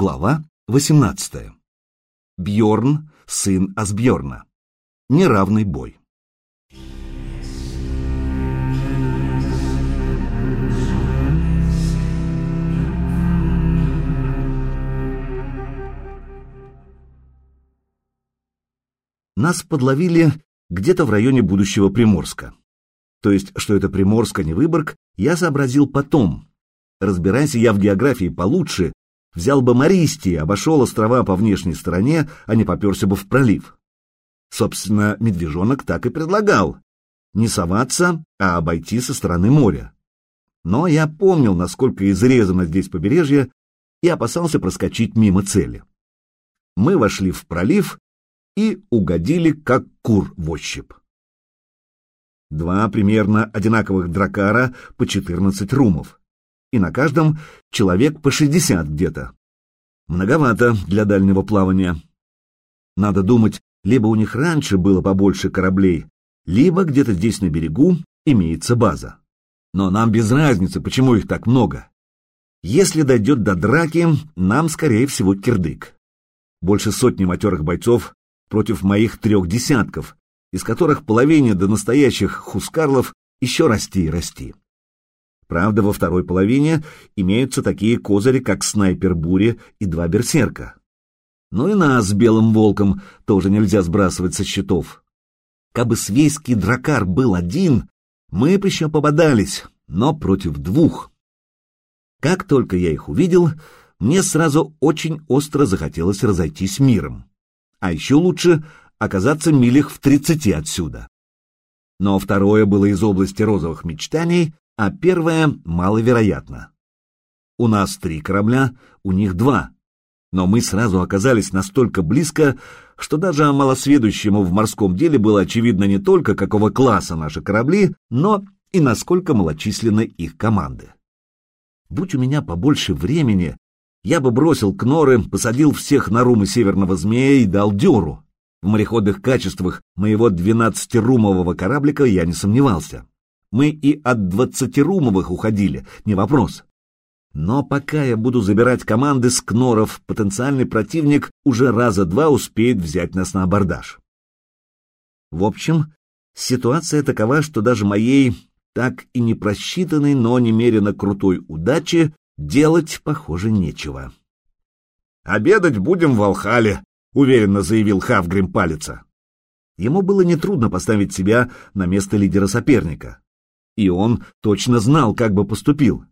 Глава 18. Бьорн, сын Асбьорна. Неравный бой. Нас подловили где-то в районе будущего Приморска. То есть, что это Приморск, а не Выборг, я сообразил потом. Разбирайся я в географии получше, взял бы Мористи, обошел острова по внешней стороне, а не поперся бы в пролив. Собственно, медвежонок так и предлагал. Не соваться, а обойти со стороны моря. Но я помнил, насколько изрезано здесь побережье, и опасался проскочить мимо цели. Мы вошли в пролив и угодили, как кур в ощупь. Два примерно одинаковых дракара по 14 румов. И на каждом человек по 60 где-то. Многовато для дальнего плавания. Надо думать, либо у них раньше было побольше кораблей, либо где-то здесь на берегу имеется база. Но нам без разницы, почему их так много. Если дойдет до драки, нам, скорее всего, кирдык. Больше сотни матерых бойцов против моих трех десятков, из которых половине до настоящих хускарлов еще расти и расти. Правда, во второй половине имеются такие козыри, как снайпер Бури и два берсерка. Ну и нас с Белым Волком тоже нельзя сбрасывать со счетов. Кабы свейский дракар был один, мы бы еще пободались, но против двух. Как только я их увидел, мне сразу очень остро захотелось разойтись миром. А еще лучше оказаться милях в тридцати отсюда. Но второе было из области розовых мечтаний, а первое маловероятно. У нас три корабля, у них два. Но мы сразу оказались настолько близко, что даже малосведущему в морском деле было очевидно не только, какого класса наши корабли, но и насколько малочисленны их команды. Будь у меня побольше времени, я бы бросил кноры, посадил всех на румы северного змея и дал дёру. В мореходных качествах моего двенадцатирумового кораблика я не сомневался. Мы и от двадцатирумовых уходили, не вопрос. Но пока я буду забирать команды с кноров, потенциальный противник уже раза два успеет взять нас на абордаж. В общем, ситуация такова, что даже моей так и не просчитанной, но немерено крутой удачи делать, похоже, нечего. «Обедать будем в Алхале», — уверенно заявил Хавгрим Палица. Ему было нетрудно поставить себя на место лидера соперника. И он точно знал, как бы поступил.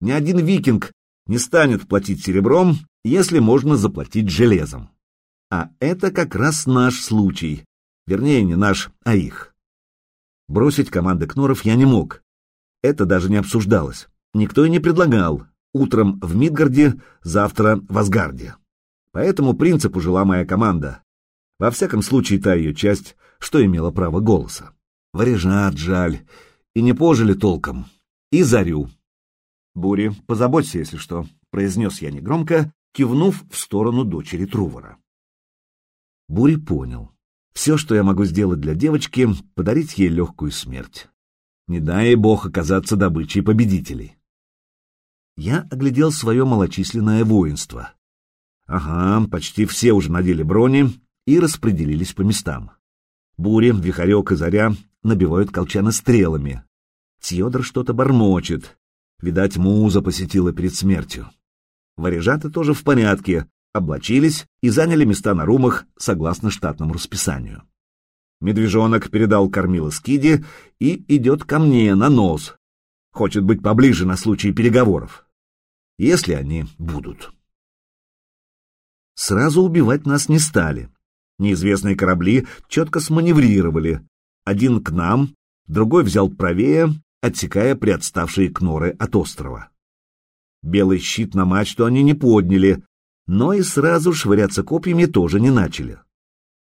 Ни один викинг не станет платить серебром, если можно заплатить железом. А это как раз наш случай. Вернее, не наш, а их. Бросить команды Кноров я не мог. Это даже не обсуждалось. Никто и не предлагал. Утром в Мидгарде, завтра в Асгарде. По этому принципу жила моя команда. Во всяком случае, та ее часть, что имела право голоса. Варежат жаль, и не пожили толком. И зарю. «Бури, позаботься, если что», — произнес я негромко, кивнув в сторону дочери Трувора. Бури понял. Все, что я могу сделать для девочки, подарить ей легкую смерть. Не дай бог оказаться добычей победителей. Я оглядел свое малочисленное воинство. Ага, почти все уже надели брони и распределились по местам. Буря, Вихарек и Заря набивают колчаны стрелами. Тьодор что-то бормочет. Видать, муза посетила перед смертью. Варежаты тоже в порядке, облачились и заняли места на румах согласно штатному расписанию. Медвежонок передал кормило Скиди и идет ко мне на нос. Хочет быть поближе на случай переговоров. Если они будут. Сразу убивать нас не стали. Неизвестные корабли четко сманеврировали. Один к нам, другой взял правее, отсекая приотставшие кноры от острова. Белый щит на мачту они не подняли, но и сразу швыряться копьями тоже не начали.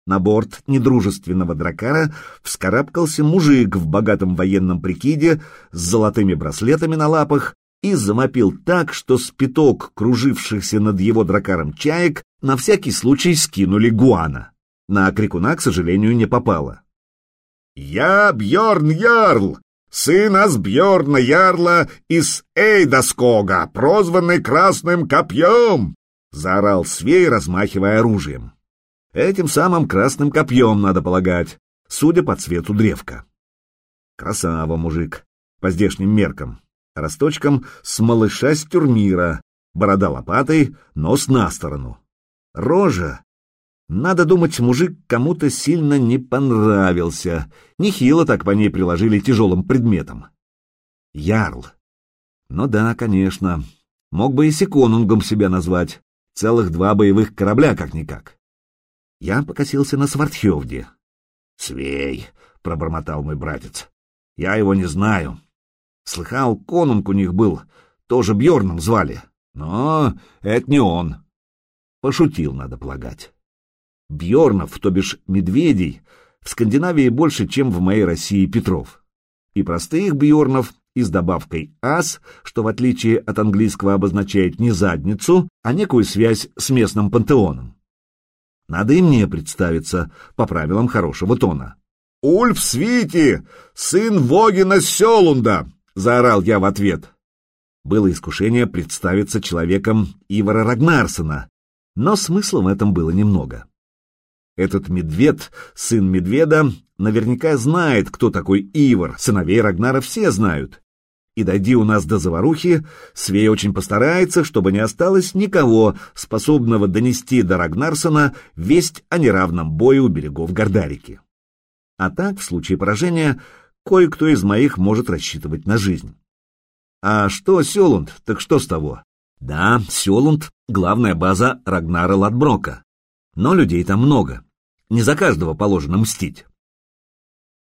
На борт недружественного дракара вскарабкался мужик в богатом военном прикиде с золотыми браслетами на лапах и замопил так, что спиток кружившихся над его дракаром чаек на всякий случай скинули гуана. На крикуна, к сожалению, не попало. «Я Бьорн Ярл, сын Асбьорна Ярла из Эйдаскога, прозванный Красным Копьем!» — заорал Свей, размахивая оружием. Этим самым красным копьем, надо полагать, судя по цвету древка. Красава, мужик, по здешним меркам. Росточком с малыша с тюрмира, борода лопатой, нос на сторону. Рожа. Надо думать, мужик кому-то сильно не понравился. Нехило так по ней приложили тяжелым предметом. Ярл. Ну да, конечно. Мог бы и секонунгом себя назвать. Целых два боевых корабля, как-никак. Я покосился на Свартхевде. «Свей», — пробормотал мой братец, — «я его не знаю. Слыхал, конунг у них был, тоже Бьорном звали, но это не он». Пошутил, надо полагать. Бьорнов, то бишь медведей, в Скандинавии больше, чем в моей России Петров. И простых Бьорнов, и с добавкой «ас», что в отличие от английского обозначает не задницу, а некую связь с местным пантеоном. Надо и мне представиться по правилам хорошего тона. «Ульф Свити, сын Вогина Селунда!» — заорал я в ответ. Было искушение представиться человеком Ивара Рагнарсона, но смысла в этом было немного. Этот медведь, сын медведа, наверняка знает, кто такой Ивар, сыновей Рагнара все знают. И дойди у нас до заварухи, Свей очень постарается, чтобы не осталось никого, способного донести до Рагнарсона весть о неравном бою у берегов Гордарики. А так, в случае поражения, кое-кто из моих может рассчитывать на жизнь. А что Селунд, так что с того? Да, Селунд — главная база Рагнара Ладброка. Но людей там много. Не за каждого положено мстить.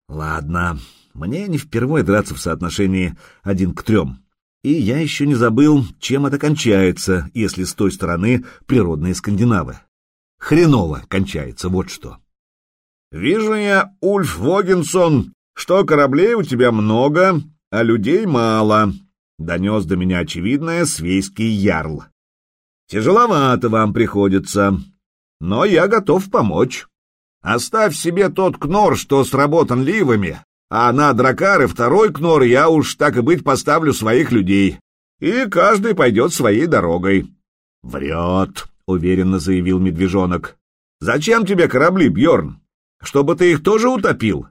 Ладно, мне не впервые драться в соотношении один к трем. И я еще не забыл, чем это кончается, если с той стороны природные скандинавы. Хреново кончается, вот что. «Вижу я, Ульф Вогинсон, что кораблей у тебя много, а людей мало», — донес до меня очевидное свейский ярл. «Тяжеловато вам приходится, но я готов помочь. Оставь себе тот кнор, что сработан ливами, а на дракары второй кнор я уж так и быть поставлю своих людей. И каждый пойдет своей дорогой. Врет, уверенно заявил медвежонок. Зачем тебе корабли, Бьорн? Чтобы ты их тоже утопил?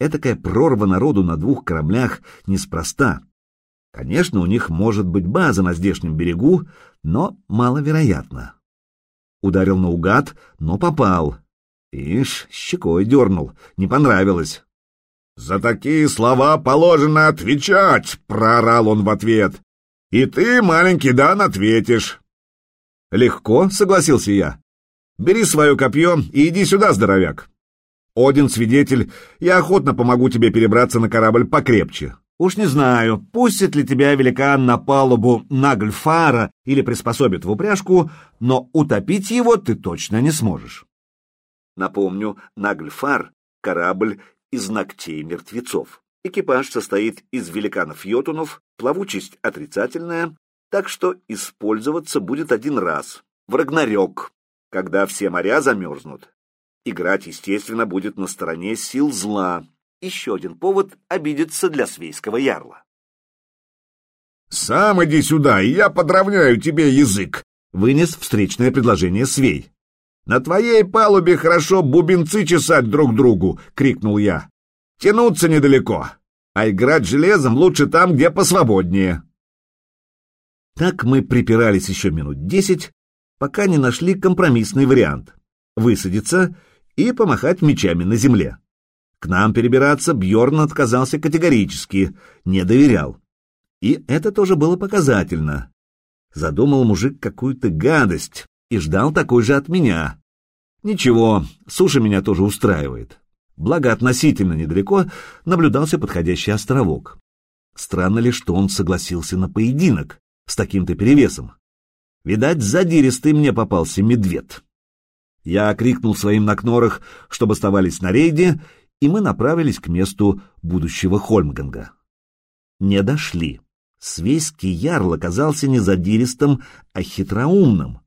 Этакая прорва народу на двух кораблях неспроста. Конечно, у них может быть база на здешнем берегу, но маловероятно. Ударил наугад, но попал. Ишь, щекой дернул, не понравилось. «За такие слова положено отвечать!» — проорал он в ответ. «И ты, маленький Дан, ответишь!» «Легко», — согласился я. «Бери свое копье и иди сюда, здоровяк!» «Один свидетель, я охотно помогу тебе перебраться на корабль покрепче. Уж не знаю, пустит ли тебя великан на палубу Нагльфара или приспособит в упряжку, но утопить его ты точно не сможешь». Напомню, Нагльфар — корабль из ногтей мертвецов. Экипаж состоит из великанов-йотунов, плавучесть отрицательная, так что использоваться будет один раз, в Рагнарёк, когда все моря замерзнут. Играть, естественно, будет на стороне сил зла. Еще один повод обидеться для свейского ярла. «Сам иди сюда, и я подровняю тебе язык!» — вынес встречное предложение Свей. «На твоей палубе хорошо бубенцы чесать друг другу!» — крикнул я. «Тянуться недалеко, а играть железом лучше там, где посвободнее!» Так мы припирались еще минут десять, пока не нашли компромиссный вариант — высадиться и помахать мечами на земле. К нам перебираться Бьорн отказался категорически, не доверял. И это тоже было показательно. Задумал мужик какую-то гадость, и ждал такой же от меня. Ничего, суша меня тоже устраивает. Благо, относительно недалеко наблюдался подходящий островок. Странно ли, что он согласился на поединок с таким-то перевесом. Видать, задиристый мне попался медведь. Я крикнул своим на кнорах, чтобы оставались на рейде, и мы направились к месту будущего Хольмганга. Не дошли. Свейский ярл оказался не задиристым, а хитроумным.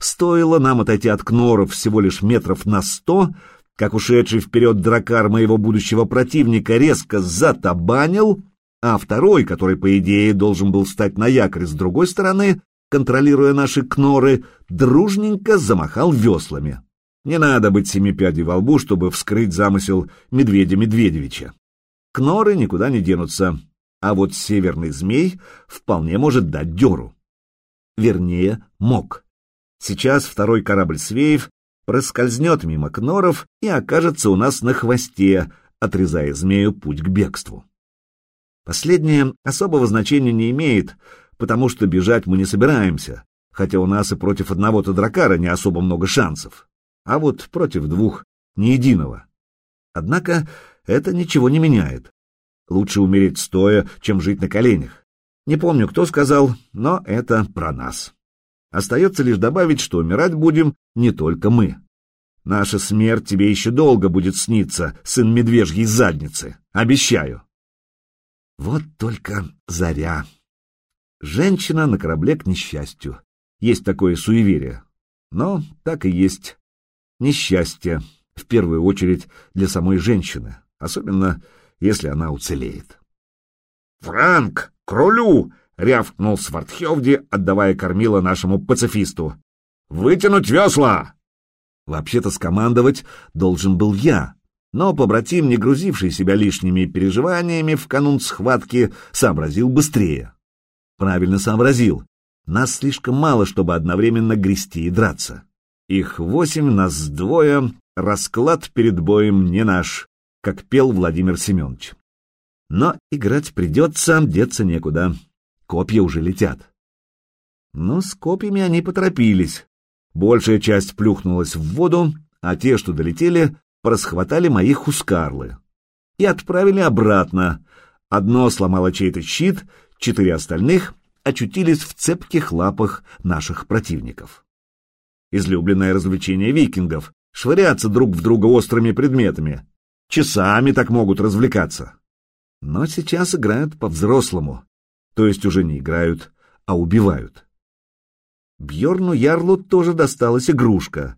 Стоило нам отойти от Кноров всего лишь метров на сто, как ушедший вперед дракар моего будущего противника резко затабанил, а второй, который, по идее, должен был встать на якорь с другой стороны, контролируя наши кноры, дружненько замахал веслами. Не надо быть семипядей во лбу, чтобы вскрыть замысел Медведя Медведевича. Кноры никуда не денутся, а вот северный змей вполне может дать дёру. Вернее, мог. Сейчас второй корабль Свеев проскользнет мимо кноров и окажется у нас на хвосте, отрезая змею путь к бегству. Последнее особого значения не имеет, потому что бежать мы не собираемся, хотя у нас и против одного-то дракара не особо много шансов, а вот против двух — ни единого. Однако это ничего не меняет. Лучше умереть стоя, чем жить на коленях. Не помню, кто сказал, но это про нас. Остается лишь добавить, что умирать будем не только мы. Наша смерть тебе еще долго будет сниться, сын медвежьей задницы. Обещаю. Вот только заря. Женщина на корабле к несчастью. Есть такое суеверие. Но так и есть. Несчастье, в первую очередь, для самой женщины, особенно если она уцелеет. «Франк, к рулю!» — рявкнул Свартхевди, отдавая кормила нашему пацифисту. «Вытянуть весла!» Вообще-то скомандовать должен был я, но побратим, не грузивший себя лишними переживаниями в канун схватки, сообразил быстрее. Правильно сообразил. Нас слишком мало, чтобы одновременно грести и драться. Их восемь, нас двое, расклад перед боем не наш, как пел Владимир Семенович. Но играть придется, деться некуда. Копья уже летят. Но с копьями они поторопились. Большая часть плюхнулась в воду, а те, что долетели, просхватали мои хускарлы. И отправили обратно. Одно сломало чей-то щит, четыре остальных очутились в цепких лапах наших противников. Излюбленное развлечение викингов — швыряться друг в друга острыми предметами. Часами так могут развлекаться. Но сейчас играют по-взрослому, то есть уже не играют, а убивают. Бьорну Ярлу тоже досталась игрушка.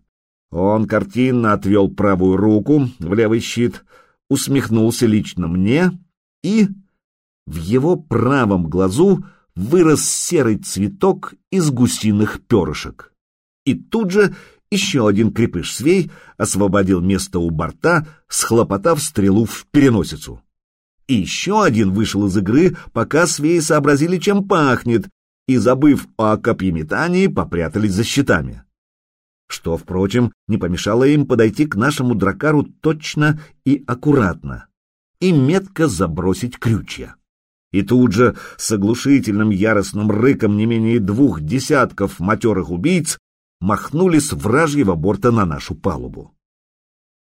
Он картинно отвел правую руку в левый щит, усмехнулся лично мне и... В его правом глазу вырос серый цветок из гусиных перышек. И тут же еще один крепыш-свей освободил место у борта, схлопотав стрелу в переносицу. И еще один вышел из игры, пока свеи сообразили, чем пахнет, и, забыв о копьеметании, попрятались за щитами. Что, впрочем, не помешало им подойти к нашему дракару точно и аккуратно и метко забросить крючья. И тут же с оглушительным яростным рыком не менее двух десятков матерых убийц махнули с вражьего борта на нашу палубу.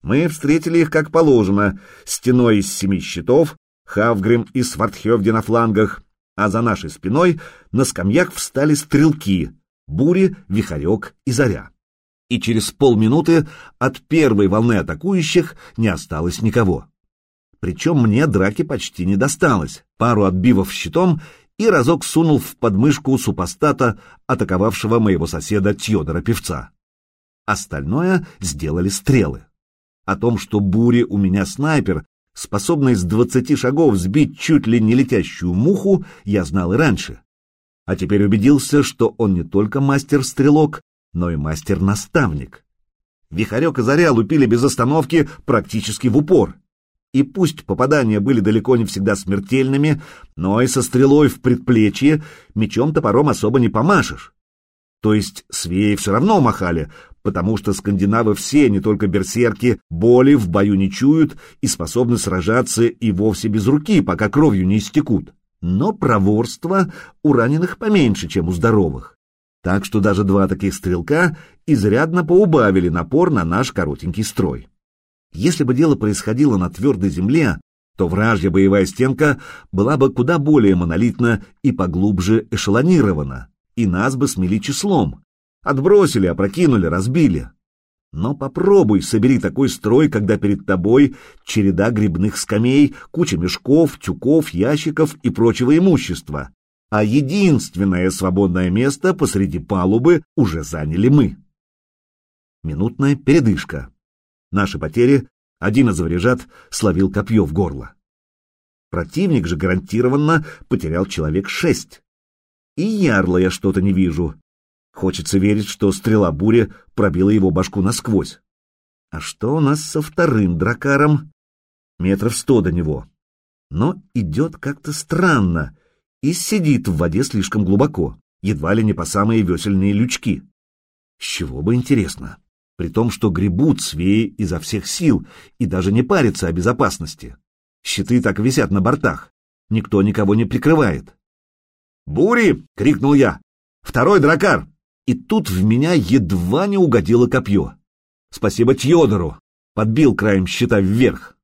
Мы встретили их как положено, стеной из семи щитов, Хавгрим и Свартхевди на флангах, а за нашей спиной на скамьях встали стрелки — Бури, Вихарек и Заря. И через полминуты от первой волны атакующих не осталось никого. Причем мне драки почти не досталось. Пару отбивов щитом и разок сунул в подмышку супостата, атаковавшего моего соседа Тьодора-певца. Остальное сделали стрелы. О том, что Бури у меня снайпер, способный с двадцати шагов сбить чуть ли не летящую муху, я знал и раньше. А теперь убедился, что он не только мастер-стрелок, но и мастер-наставник. Вихарек и Заря лупили без остановки практически в упор. И пусть попадания были далеко не всегда смертельными, но и со стрелой в предплечье мечом-топором особо не помашешь. То есть свеи все равно махали, потому что скандинавы все, не только берсерки, боли в бою не чуют и способны сражаться и вовсе без руки, пока кровью не истекут. Но проворство у раненых поменьше, чем у здоровых. Так что даже два таких стрелка изрядно поубавили напор на наш коротенький строй. Если бы дело происходило на твердой земле, то вражья боевая стенка была бы куда более монолитна и поглубже эшелонирована, и нас бы смели числом. Отбросили, опрокинули, разбили. Но попробуй, собери такой строй, когда перед тобой череда грибных скамей, куча мешков, тюков, ящиков и прочего имущества. А единственное свободное место посреди палубы уже заняли мы. Минутная передышка. Наши потери, один из варежат словил копье в горло. Противник же гарантированно потерял человек шесть. И ярла я что-то не вижу. Хочется верить, что стрела бури пробила его башку насквозь. А что у нас со вторым дракаром? Метров сто до него. Но идет как-то странно и сидит в воде слишком глубоко, едва ли не по самые весельные лючки. С чего бы интересно? При том, что гребут свеи изо всех сил и даже не парятся о безопасности. Щиты так висят на бортах. Никто никого не прикрывает. «Бури!» — крикнул я. «Второй дракар!» И тут в меня едва не угодило копье. Спасибо Тьодору. Подбил краем щита вверх.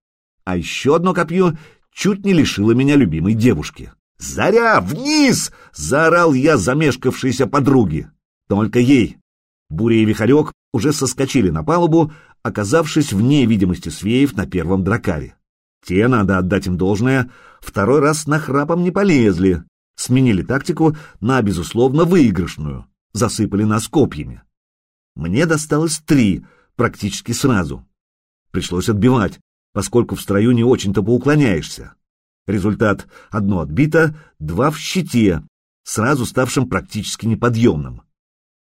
А еще одно копье чуть не лишило меня любимой девушки. «Заря, вниз!» — заорал я замешкавшейся подруге. Только ей. Буря и Вихарек уже соскочили на палубу, оказавшись вне видимости свеев на первом дракаре. Те, надо отдать им должное, второй раз на храпом не полезли, сменили тактику на, безусловно, выигрышную, засыпали нас копьями. Мне досталось три, практически сразу. Пришлось отбивать, поскольку в строю не очень-то поуклоняешься. Результат — одно отбито, два в щите, сразу ставшим практически неподъемным.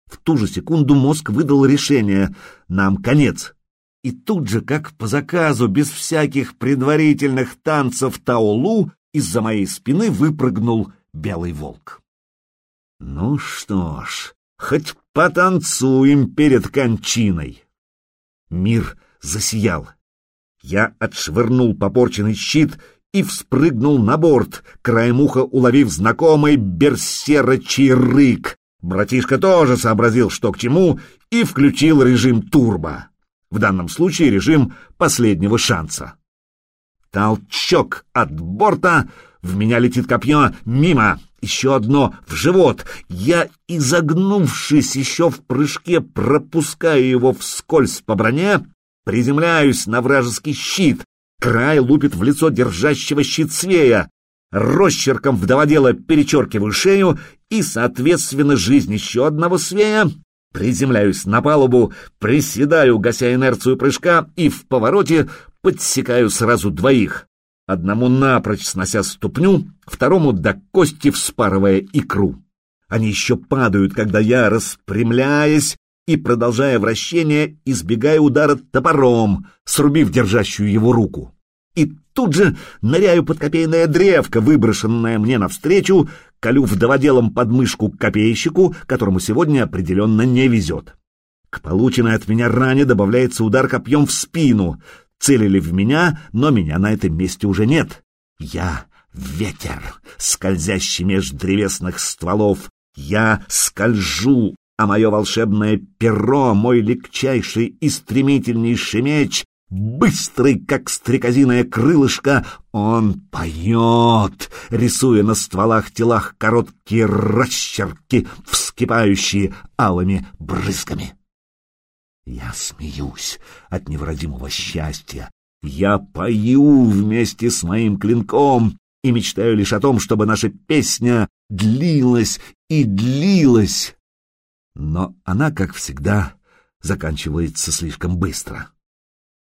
В ту же секунду мозг выдал решение — нам конец. И тут же, как по заказу, без всяких предварительных танцев таолу, из-за моей спины выпрыгнул белый волк. Ну что ж, хоть потанцуем перед кончиной. Мир засиял. Я отшвырнул попорченный щит и вспрыгнул на борт, краем уха уловив знакомый берсерочий рык. Братишка тоже сообразил, что к чему, и включил режим турбо. В данном случае режим последнего шанса. Толчок от борта, в меня летит копье мимо, еще одно в живот. Я, изогнувшись еще в прыжке, пропускаю его вскользь по броне, приземляюсь на вражеский щит. Край лупит в лицо держащего щит свея. Росчерком вдоводела перечеркиваю шею и, соответственно, жизнь еще одного свея. Приземляюсь на палубу, приседаю, гася инерцию прыжка, и в повороте подсекаю сразу двоих одному напрочь снося ступню, второму до кости вспарывая икру. Они еще падают, когда я, распрямляясь и, продолжая вращение, избегаю удара топором, срубив держащую его руку. И тут же ныряю под копейное древко, выброшенное мне навстречу, колю вдоводелом подмышку к копейщику, которому сегодня определенно не везет. К полученной от меня ране добавляется удар копьем в спину, Целили в меня, но меня на этом месте уже нет. Я — ветер, скользящий меж древесных стволов. Я скольжу, а мое волшебное перо, мой легчайший и стремительнейший меч, быстрый, как стрекозиное крылышко, он поет, рисуя на стволах телах короткие росчерки, вскипающие алыми брызгами. Я смеюсь от невродимого счастья. Я пою вместе с моим клинком и мечтаю лишь о том, чтобы наша песня длилась и длилась. Но она, как всегда, заканчивается слишком быстро.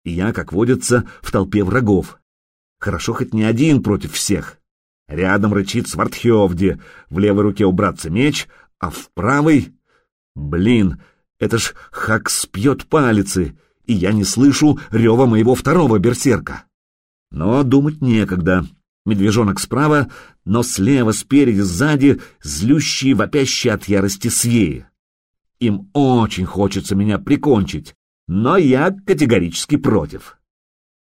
И я, как водится, в толпе врагов. Хорошо хоть не один против всех. Рядом рычит Свартхевди, в левой руке у братца меч, а в правой... Блин, это ж Хакс пьет палицы, и я не слышу рева моего второго берсерка. Но думать некогда. Медвежонок справа, но слева, спереди, сзади, злющие, вопящие от ярости свеи. Им очень хочется меня прикончить, но я категорически против.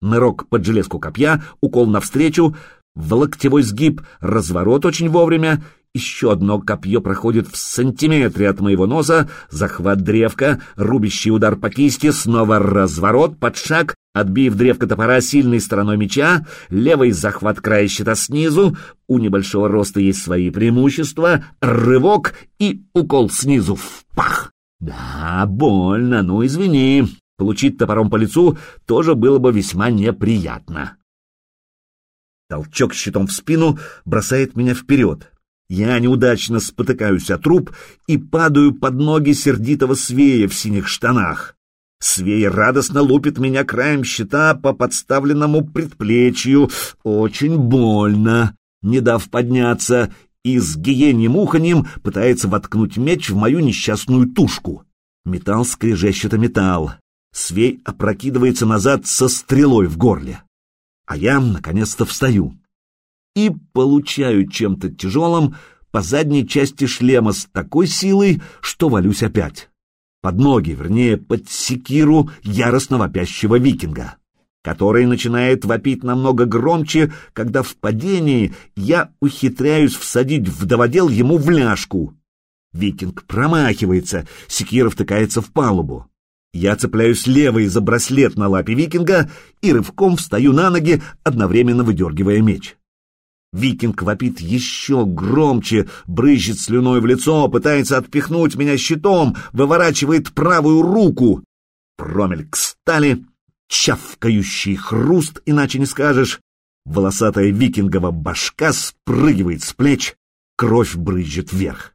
Нырок под железку копья, укол навстречу, в локтевой сгиб, разворот очень вовремя, еще одно копье проходит в сантиметре от моего носа, захват древка, рубящий удар по кисти, снова разворот, под шаг, отбив древко топора сильной стороной меча, левый захват края щита снизу, у небольшого роста есть свои преимущества, рывок и укол снизу в пах. Да, больно, ну извини. Получить топором по лицу тоже было бы весьма неприятно. Толчок щитом в спину бросает меня вперед. Я неудачно спотыкаюсь о труп и падаю под ноги сердитого свея в синих штанах. Свей радостно лупит меня краем щита по подставленному предплечью. Очень больно. Не дав подняться, и с гиеньим уханьем пытается воткнуть меч в мою несчастную тушку. Металл скрежещет о металл. Свей опрокидывается назад со стрелой в горле. А я, наконец-то, встаю. И получаю чем-то тяжелым по задней части шлема с такой силой, что валюсь опять. Под ноги, вернее, под секиру яростно вопящего викинга который начинает вопить намного громче, когда в падении я ухитряюсь всадить вдоводел ему в ляжку. Викинг промахивается, секира втыкается в палубу. Я цепляюсь левой за браслет на лапе викинга и рывком встаю на ноги, одновременно выдергивая меч. Викинг вопит еще громче, брызжет слюной в лицо, пытается отпихнуть меня щитом, выворачивает правую руку. Промельк стали, чавкающий хруст, иначе не скажешь. Волосатая викингова башка спрыгивает с плеч, кровь брызжет вверх.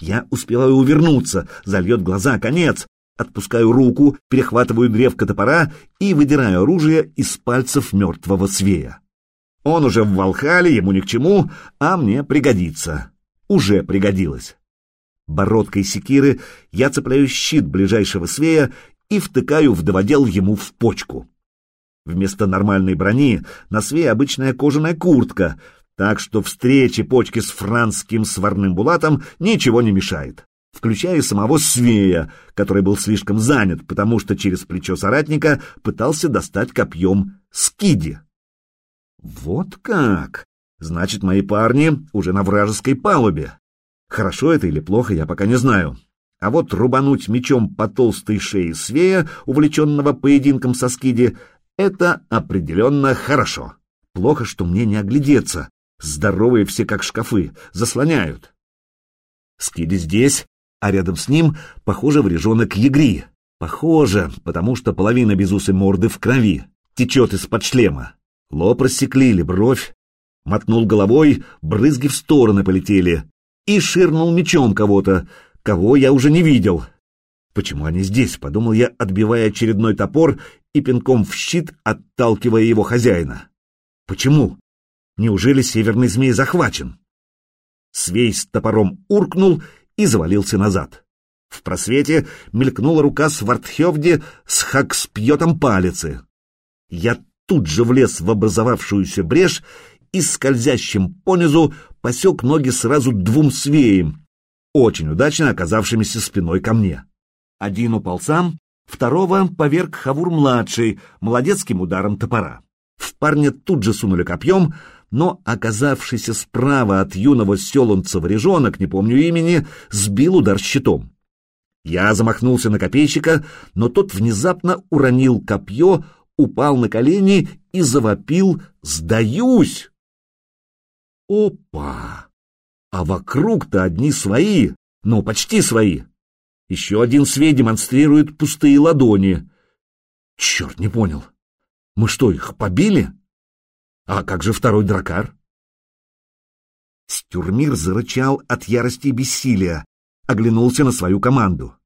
Я успеваю увернуться, зальет глаза, конец. Отпускаю руку, перехватываю древко топора и выдираю оружие из пальцев мертвого свея. Он уже в Волхале, ему ни к чему, а мне пригодится. Уже пригодилось. Бородкой секиры я цепляю щит ближайшего свея и втыкаю вдоводел ему в почку. Вместо нормальной брони на свее обычная кожаная куртка, так что встрече почки с францким сварным булатом ничего не мешает, включая самого свея, который был слишком занят, потому что через плечо соратника пытался достать копьем скиди. Вот как! Значит, мои парни уже на вражеской палубе. Хорошо это или плохо, я пока не знаю. А вот рубануть мечом по толстой шее Свея, увлеченного поединком со Скиди, это определенно хорошо. Плохо, что мне не оглядеться. Здоровые все как шкафы, заслоняют. Скиди здесь, а рядом с ним, похоже, врежонок ягри. Похоже, потому что половина безусой морды в крови, течет из-под шлема. Лоб рассекли или бровь. Мотнул головой, брызги в стороны полетели. И ширнул мечом кого-то, кого я уже не видел. Почему они здесь, подумал я, отбивая очередной топор и пинком в щит, отталкивая его хозяина. Почему? Неужели северный змей захвачен? Свей с топором уркнул и завалился назад. В просвете мелькнула рука Свартхевди с хакспьетом палицы. Я тут же влез в образовавшуюся брешь и скользящим понизу посек ноги сразу двум свеям, очень удачно оказавшимися спиной ко мне. Один упал сам, второго поверг Хавур-младший молодецким ударом топора. В парня тут же сунули копьем, но оказавшийся справа от юного селунца варежонок, не помню имени, сбил удар щитом. Я замахнулся на копейщика, но тот внезапно уронил копье, упал на колени и завопил «Сдаюсь!» Опа! А вокруг-то одни свои, ну, почти свои. Еще один свей демонстрирует пустые ладони. Черт, не понял. Мы что, их побили? А как же второй дракар? Стюрмир зарычал от ярости и бессилия, оглянулся на свою команду.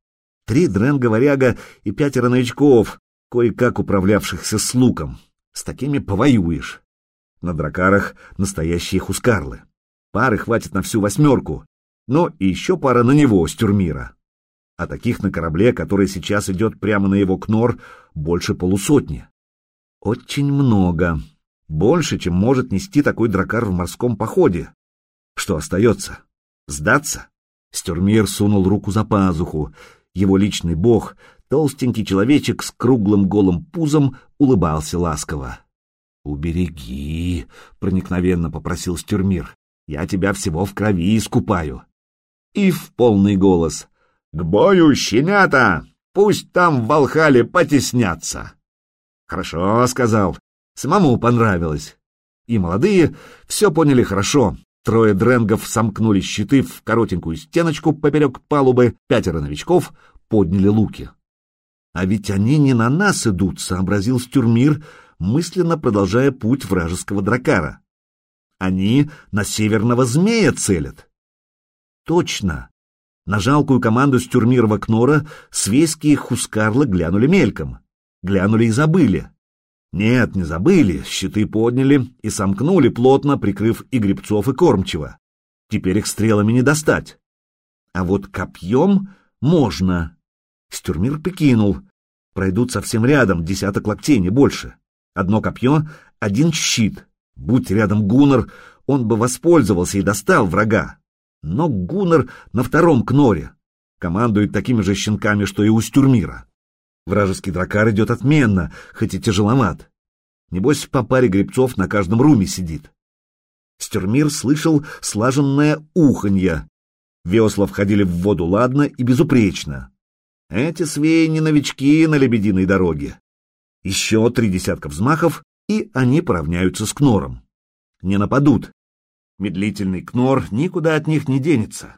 Три дренга-варяга и пятеро новичков, кое-как управлявшихся с луком. С такими повоюешь. На дракарах настоящие хускарлы. Пары хватит на всю восьмерку, но и еще пара на него, Стюрмира. А таких на корабле, который сейчас идет прямо на его кнор, больше полусотни. Очень много. Больше, чем может нести такой дракар в морском походе. Что остается? Сдаться? Стюрмир сунул руку за пазуху. Его личный бог, толстенький человечек с круглым голым пузом, улыбался ласково. «Убереги», — проникновенно попросил Стюрмир. Я тебя всего в крови искупаю. И в полный голос. К бою, щенята! Пусть там в Волхале потеснятся. Хорошо, сказал. Самому понравилось. И молодые все поняли хорошо. Трое дренгов сомкнули щиты в коротенькую стеночку поперек палубы, пятеро новичков подняли луки. А ведь они не на нас идут, сообразил Стюрмир, мысленно продолжая путь вражеского дракара. Они на северного змея целят. Точно. На жалкую команду Стюрмирова Кнора свейские хускарлы глянули мельком. Глянули и забыли. Нет, не забыли, щиты подняли и сомкнули плотно, прикрыв и гребцов, и кормчего. Теперь их стрелами не достать. А вот копьем можно. Стюрмир прикинул. Пройдут совсем рядом, десяток локтей, не больше. Одно копье, один щит. Будь рядом Гуннер, он бы воспользовался и достал врага. Но Гуннер на втором кноре. Командует такими же щенками, что и у Стюрмира. Вражеский дракар идет отменно, хоть и тяжеловат. Небось, по паре гребцов на каждом руме сидит. Стюрмир слышал слаженное уханье. Весла входили в воду ладно и безупречно. Эти свеи не новички на лебединой дороге. Еще три десятка взмахов, и они поравняются с Кнором. Не нападут. Медлительный Кнор никуда от них не денется.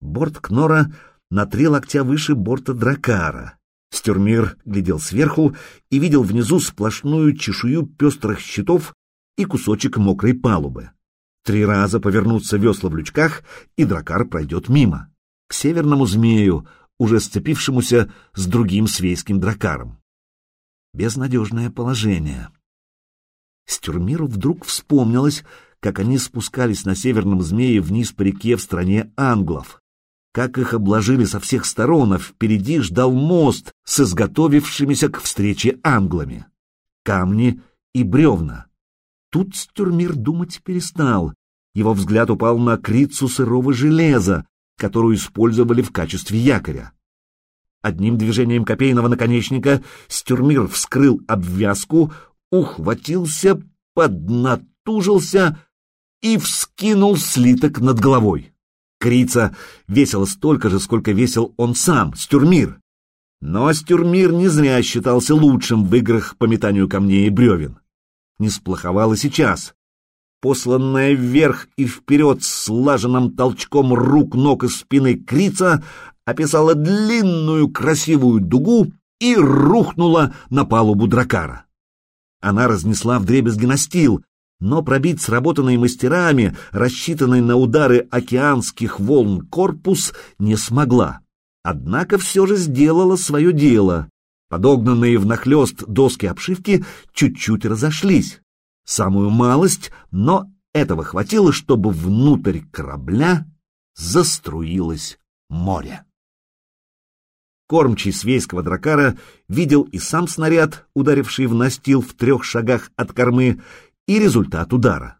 Борт Кнора на три локтя выше борта Дракара. Стюрмир глядел сверху и видел внизу сплошную чешую пестрых щитов и кусочек мокрой палубы. Три раза повернутся весла в лючках, и дракар пройдет мимо, к северному змею, уже сцепившемуся с другим свейским дракаром. Безнадежное положение. Стюрмиру вдруг вспомнилось, как они спускались на северном змее вниз по реке в стране англов, как их обложили со всех сторон, а впереди ждал мост с изготовившимися к встрече англами. Камни и бревна. Тут Стюрмир думать перестал. Его взгляд упал на крицу сырого железа, которую использовали в качестве якоря. Одним движением копейного наконечника Стюрмир вскрыл обвязку, ухватился, поднатужился и вскинул слиток над головой. Крица весила столько же, сколько весил он сам, Стюрмир. Но Стюрмир не зря считался лучшим в играх по метанию камней и бревен не сплоховал и сейчас. Посланная вверх и вперед слаженным толчком рук, ног и спины Крица описала длинную красивую дугу и рухнула на палубу дракара. Она разнесла вдребезги настил, но пробить сработанный мастерами, рассчитанный на удары океанских волн корпус, не смогла. Однако все же сделала свое дело. Подогнанные внахлёст доски обшивки чуть-чуть разошлись. Самую малость, но этого хватило, чтобы внутрь корабля заструилось море. Кормчий свейского дракара видел и сам снаряд, ударивший в настил в трех шагах от кормы, и результат удара.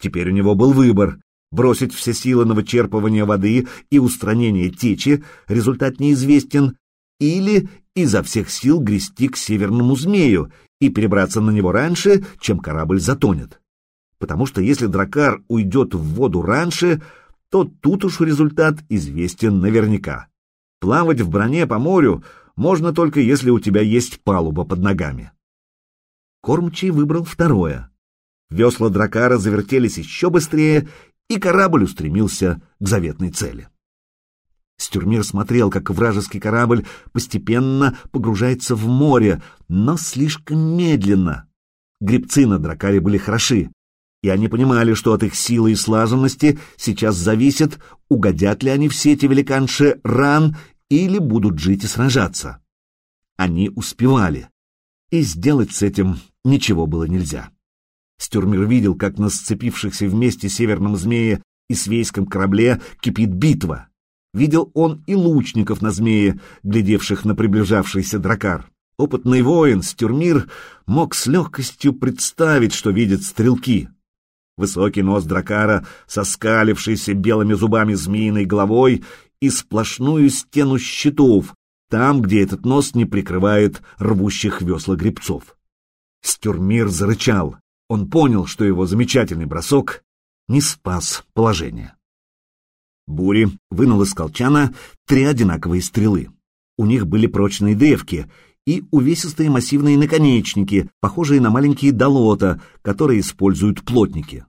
Теперь у него был выбор — бросить все силы на вычерпывание воды и устранение течи, результат неизвестен, или изо всех сил грести к северному змею и перебраться на него раньше, чем корабль затонет. Потому что если дракар уйдет в воду раньше, то тут уж результат известен наверняка. Плавать в броне по морю можно только если у тебя есть палуба под ногами. Кормчий выбрал второе. Весла дракара завертелись еще быстрее, и корабль устремился к заветной цели. Стюрмир смотрел, как вражеский корабль постепенно погружается в море, но слишком медленно. Гребцы на дракаре были хороши, и они понимали, что от их силы и слаженности сейчас зависит, угодят ли они все эти великанши ран или будут жить и сражаться. Они успевали, и сделать с этим ничего было нельзя. Стюрмир видел, как на сцепившихся вместе северном змее и свейском корабле кипит битва. Видел он и лучников на змее, глядевших на приближавшийся дракар. Опытный воин, Стюрмир, мог с легкостью представить, что видят стрелки. Высокий нос дракара, соскалившийся белыми зубами змеиной головой и сплошную стену щитов, там, где этот нос не прикрывает рвущих весла гребцов. Стюрмир зарычал. Он понял, что его замечательный бросок не спас положение. Бури вынул из колчана три одинаковые стрелы. У них были прочные древки и увесистые массивные наконечники, похожие на маленькие долота, которые используют плотники.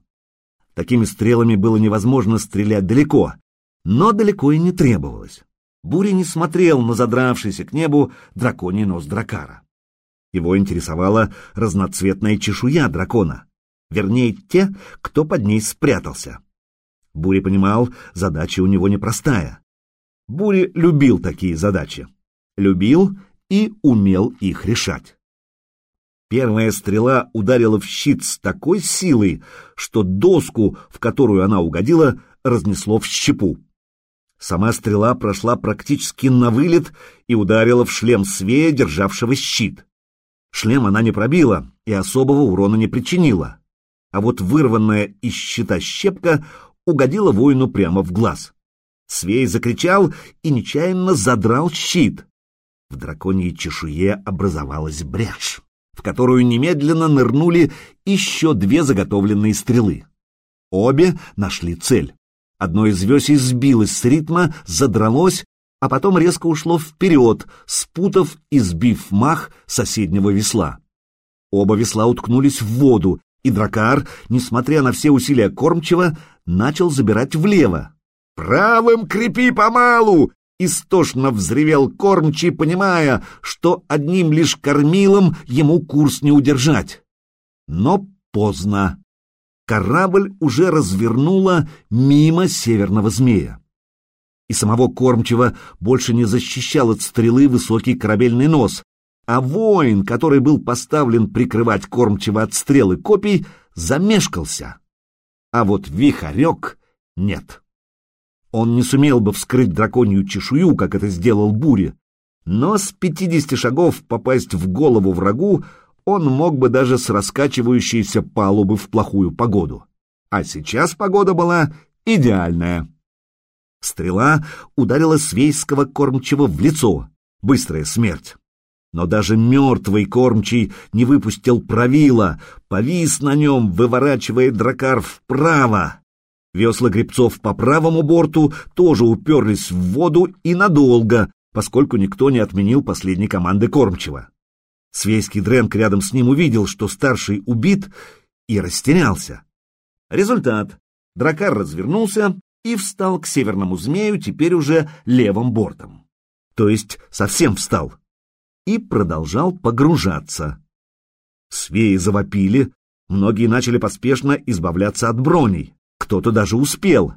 Такими стрелами было невозможно стрелять далеко, но далеко и не требовалось. Бури не смотрел на задравшийся к небу драконий нос дракара. Его интересовала разноцветная чешуя дракона, вернее, те, кто под ней спрятался. Бури понимал, задача у него непростая. Бури любил такие задачи. Любил и умел их решать. Первая стрела ударила в щит с такой силой, что доску, в которую она угодила, разнесло в щепу. Сама стрела прошла практически на вылет и ударила в шлем Свея, державшего щит. Шлем она не пробила и особого урона не причинила. А вот вырванная из щита щепка угодила воину прямо в глаз. Свей закричал и нечаянно задрал щит. В драконьей чешуе образовалась брешь, в которую немедленно нырнули еще две заготовленные стрелы. Обе нашли цель. Одно из весей сбилось с ритма, задралось, а потом резко ушло вперед, спутав и сбив мах соседнего весла. Оба весла уткнулись в воду, и дракар, несмотря на все усилия кормчего, начал забирать влево. «Правым крепи помалу!» — истошно взревел кормчий, понимая, что одним лишь кормилом ему курс не удержать. Но поздно. Корабль уже развернула мимо северного змея. И самого кормчего больше не защищал от стрелы высокий корабельный нос, а воин, который был поставлен прикрывать кормчего от стрелы копий, замешкался. А вот вихарек нет. Он не сумел бы вскрыть драконью чешую, как это сделал Бури, но с пятидесяти шагов попасть в голову врагу он мог бы даже с раскачивающейся палубы в плохую погоду. А сейчас погода была идеальная. Стрела ударила свейского кормчего в лицо. Быстрая смерть. Но даже мертвый кормчий не выпустил правила, повис на нем, выворачивая дракар вправо. Весла гребцов по правому борту тоже уперлись в воду и надолго, поскольку никто не отменил последней команды кормчего. Свейский Дренк рядом с ним увидел, что старший убит, и растерялся. Результат. Дракар развернулся и встал к северному змею теперь уже левым бортом. То есть совсем встал и продолжал погружаться. Свеи завопили, многие начали поспешно избавляться от броней, кто-то даже успел.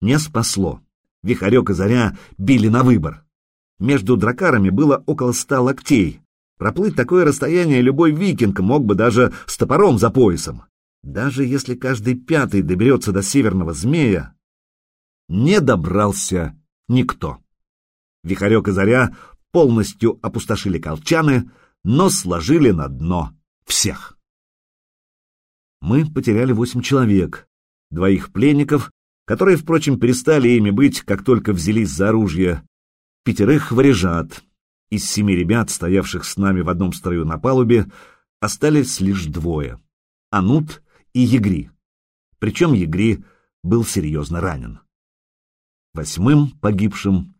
Не спасло. Вихарек и Заря били на выбор. Между дракарами было около ста локтей. Проплыть такое расстояние любой викинг мог бы даже с топором за поясом. Даже если каждый пятый доберется до северного змея, не добрался никто. Вихарек и Заря полностью опустошили колчаны, но сложили на дно всех. Мы потеряли восемь человек, двоих пленников, которые, впрочем, перестали ими быть, как только взялись за оружие, пятерых варежат. Из семи ребят, стоявших с нами в одном строю на палубе, остались лишь двое — Анут и Егри. Причем Егри был серьезно ранен. Восьмым погибшим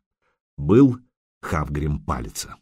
был Хавгрим Палица.